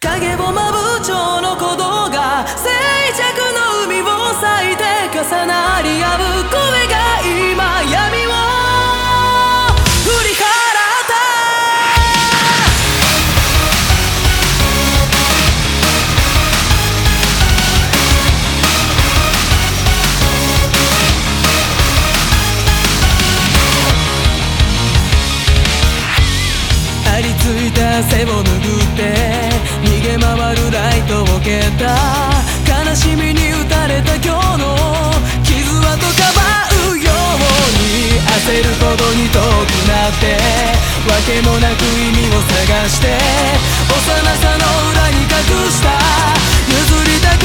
影をまぶ蝶の鼓動が静寂の海を裂いて重なり合う声が今闇を振り払った張り付いた背を拭ってけた悲しみに打たれた今日の傷跡かばうように焦るほどに遠くなってわけもなく意味を探して幼さの裏に隠した譲りた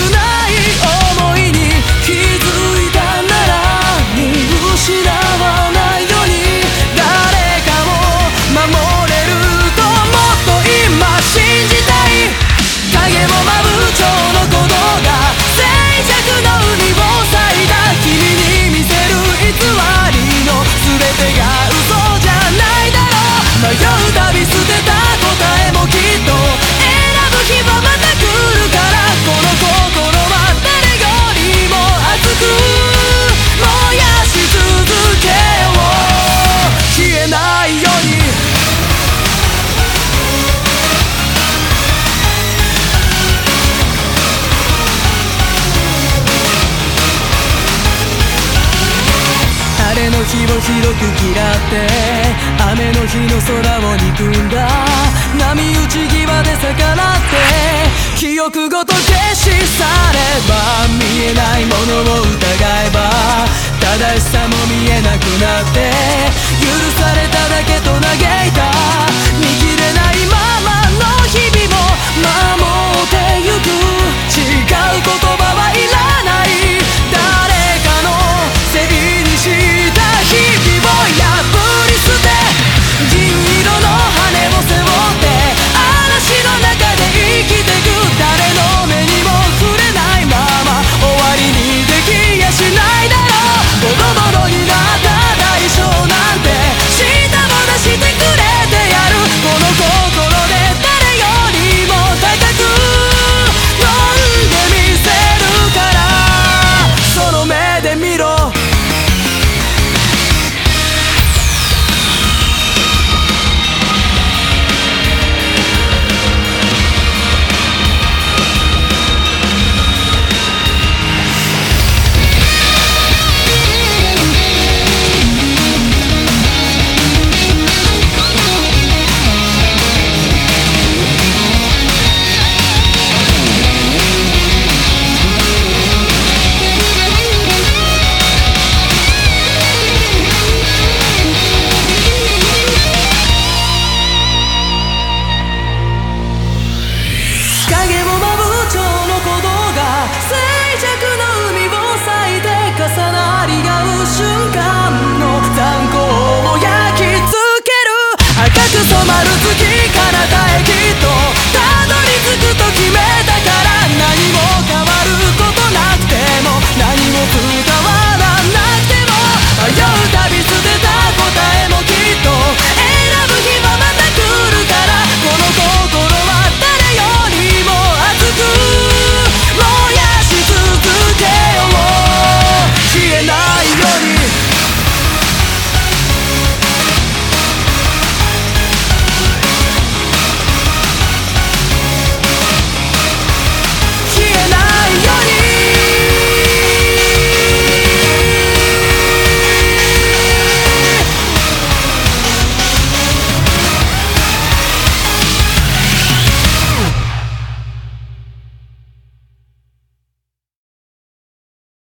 晴れの日を広く嫌って雨の日の空を憎んだ波打ち際で逆らって記憶ごと消し去れば見えないものを疑えば正しさも見えなくなって